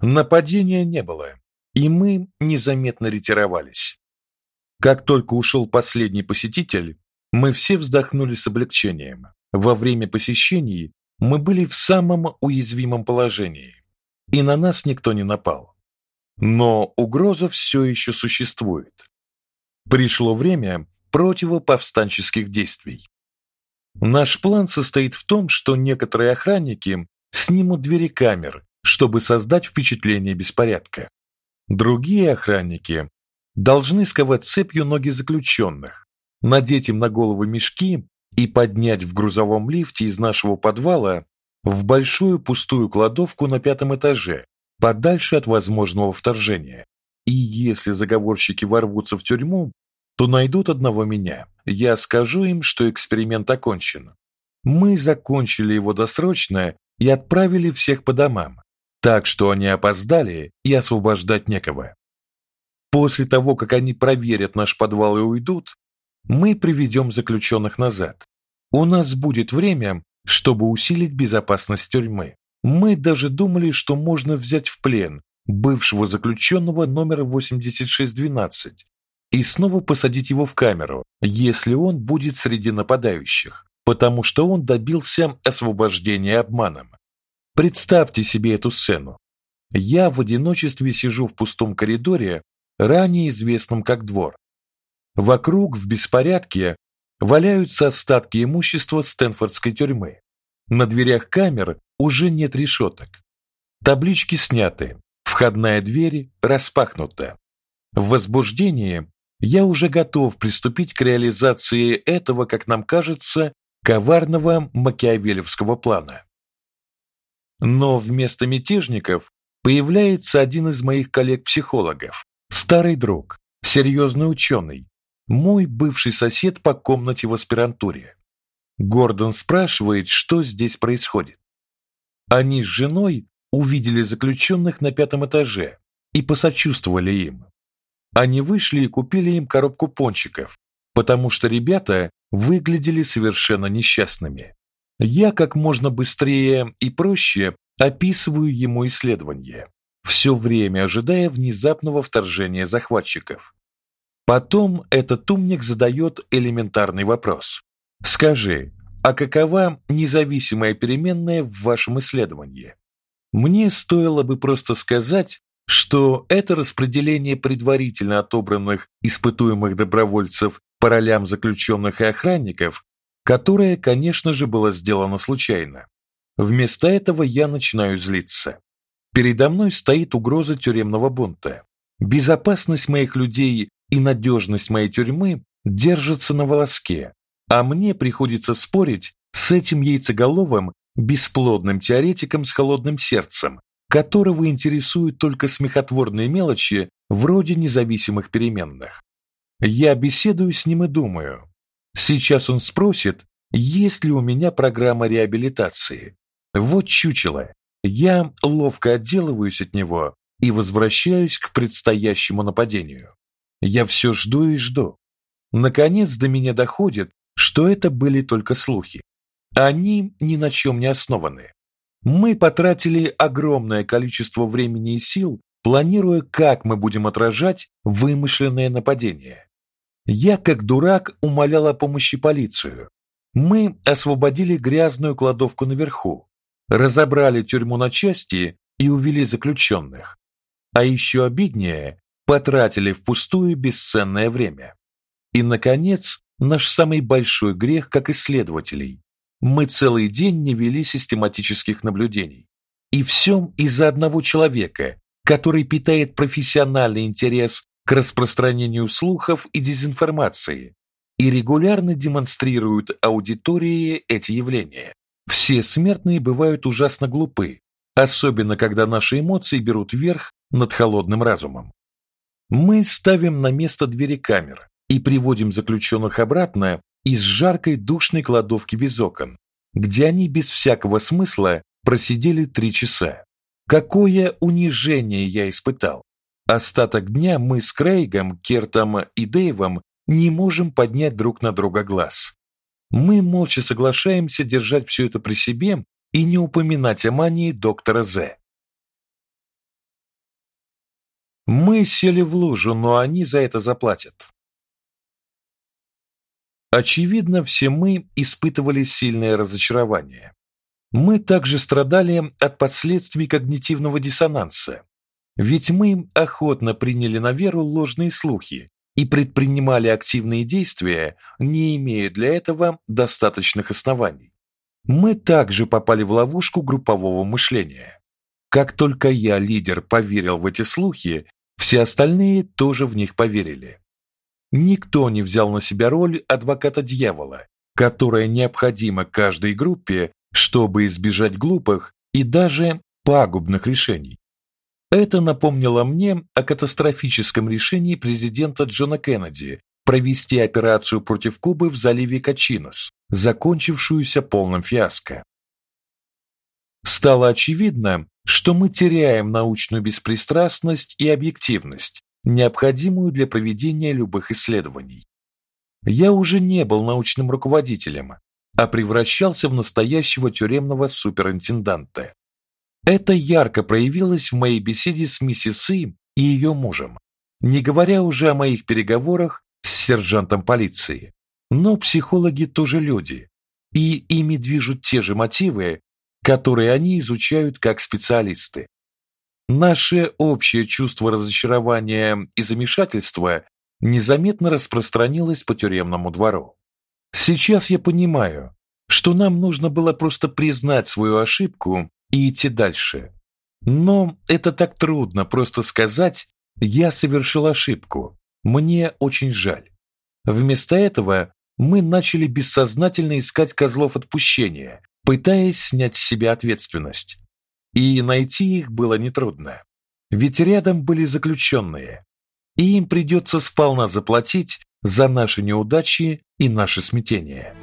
Нападения не было, и мы незаметно ретировались. Как только ушел последний посетитель, мы все вздохнули с облегчением. Во время посещений мы были в самом уязвимом положении, и на нас никто не напал. Но угроза все еще существует. Пришло время противоповстанческих действий. Наш план состоит в том, что некоторые охранники снимут двери камер, чтобы создать впечатление беспорядка. Другие охранники должны сковать цепью ноги заключенных, надеть им на головы мешки и поднять в грузовом лифте из нашего подвала в большую пустую кладовку на пятом этаже, подальше от возможного вторжения. И если заговорщики ворвутся в тюрьму, то найдут одного меня. Я скажу им, что эксперимент окончен. Мы закончили его досрочно и отправили всех по домам, так что они опоздали и освобождать некого. После того, как они проверят наш подвал и уйдут, мы приведем заключенных назад. У нас будет время, чтобы усилить безопасность тюрьмы. Мы даже думали, что можно взять в плен бывшего заключенного номера 8612 и снова посадить его в камеру, если он будет среди нападающих, потому что он добился освобождения обманом. Представьте себе эту сцену. Я в одиночестве сижу в пустом коридоре, ранее известном как двор. Вокруг в беспорядке валяются остатки имущества Стэнфордской тюрьмы. На дверях камер уже нет решеток. Таблички сняты. Входная дверь распахнута. В возбуждении я уже готов приступить к реализации этого, как нам кажется, коварного макиавелевского плана. Но вместо мятежников появляется один из моих коллег-психологов, старый друг, серьезный ученый, мой бывший сосед по комнате в аспирантуре. Гордон спрашивает, что здесь происходит. Они с женой увидели заключенных на пятом этаже и посочувствовали им. Они вышли и купили им коробку пончиков, потому что ребята выглядели совершенно несчастными. Я как можно быстрее и проще описываю ему исследование, все время ожидая внезапного вторжения захватчиков. Потом этот умник задает элементарный вопрос. Скажи, а какова независимая переменная в вашем исследовании? Мне стоило бы просто сказать, что это распределение предварительно отобранных испытуемых добровольцев по ролям заключенных и охранников, которое, конечно же, было сделано случайно. Вместо этого я начинаю злиться. Передо мной стоит угроза тюремного бунта. Безопасность моих людей и надежность моей тюрьмы держатся на волоске, а мне приходится спорить с этим яйцеголовым бесплодным теоретиком с холодным сердцем, которого интересуют только смехотворные мелочи вроде независимых переменных. Я беседую с ним и думаю. Сейчас он спросит, есть ли у меня программа реабилитации. Вот чучело. Я ловко отделываюсь от него и возвращаюсь к предстоящему нападению. Я все жду и жду. Наконец до меня доходит, что это были только слухи. Они ни на чем не основаны. Мы потратили огромное количество времени и сил, планируя, как мы будем отражать вымышленное нападение. Я, как дурак, умолял о помощи полицию. Мы освободили грязную кладовку наверху, разобрали тюрьму на части и увели заключенных. А еще обиднее, потратили впустую бесценное время. И наконец, наш самый большой грех как исследователей мы целый день не вели систематических наблюдений. И все из-за одного человека, который питает профессиональный интерес к распространению слухов и дезинформации и регулярно демонстрирует аудитории эти явления. Все смертные бывают ужасно глупы, особенно когда наши эмоции берут верх над холодным разумом. Мы ставим на место двери камер и приводим заключенных обратно из жаркой душной кладовки без окон, где они без всякого смысла просидели три часа. Какое унижение я испытал! Остаток дня мы с Крейгом, Кертом и Дэйвом не можем поднять друг на друга глаз. Мы молча соглашаемся держать все это при себе и не упоминать о мании доктора З. Мы сели в лужу, но они за это заплатят. Очевидно, все мы испытывали сильное разочарование. Мы также страдали от последствий когнитивного диссонанса. Ведь мы охотно приняли на веру ложные слухи и предпринимали активные действия, не имея для этого достаточных оснований. Мы также попали в ловушку группового мышления. Как только я, лидер, поверил в эти слухи, все остальные тоже в них поверили. Никто не взял на себя роль адвоката дьявола, которая необходима каждой группе, чтобы избежать глупых и даже пагубных решений. Это напомнило мне о катастрофическом решении президента Джона Кеннеди провести операцию против Кубы в заливе Качинос, закончившуюся полным фиаско. Стало очевидно, что мы теряем научную беспристрастность и объективность, необходимую для проведения любых исследований. Я уже не был научным руководителем, а превращался в настоящего тюремного суперинтенданта. Это ярко проявилось в моей беседе с миссис И и ее мужем, не говоря уже о моих переговорах с сержантом полиции. Но психологи тоже люди, и ими движут те же мотивы, которые они изучают как специалисты. Наше общее чувство разочарования и замешательства незаметно распространилось по тюремному двору. Сейчас я понимаю, что нам нужно было просто признать свою ошибку и идти дальше. Но это так трудно просто сказать: "Я совершил ошибку. Мне очень жаль". Вместо этого мы начали бессознательно искать козлов отпущения, пытаясь снять с себя ответственность. И найти их было нетрудно. Ведь рядом были заключенные, и им придется сполна заплатить за наши неудачи и наше смятение.